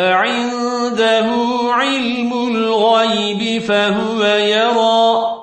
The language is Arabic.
أعنده علم الغيب فهو يرى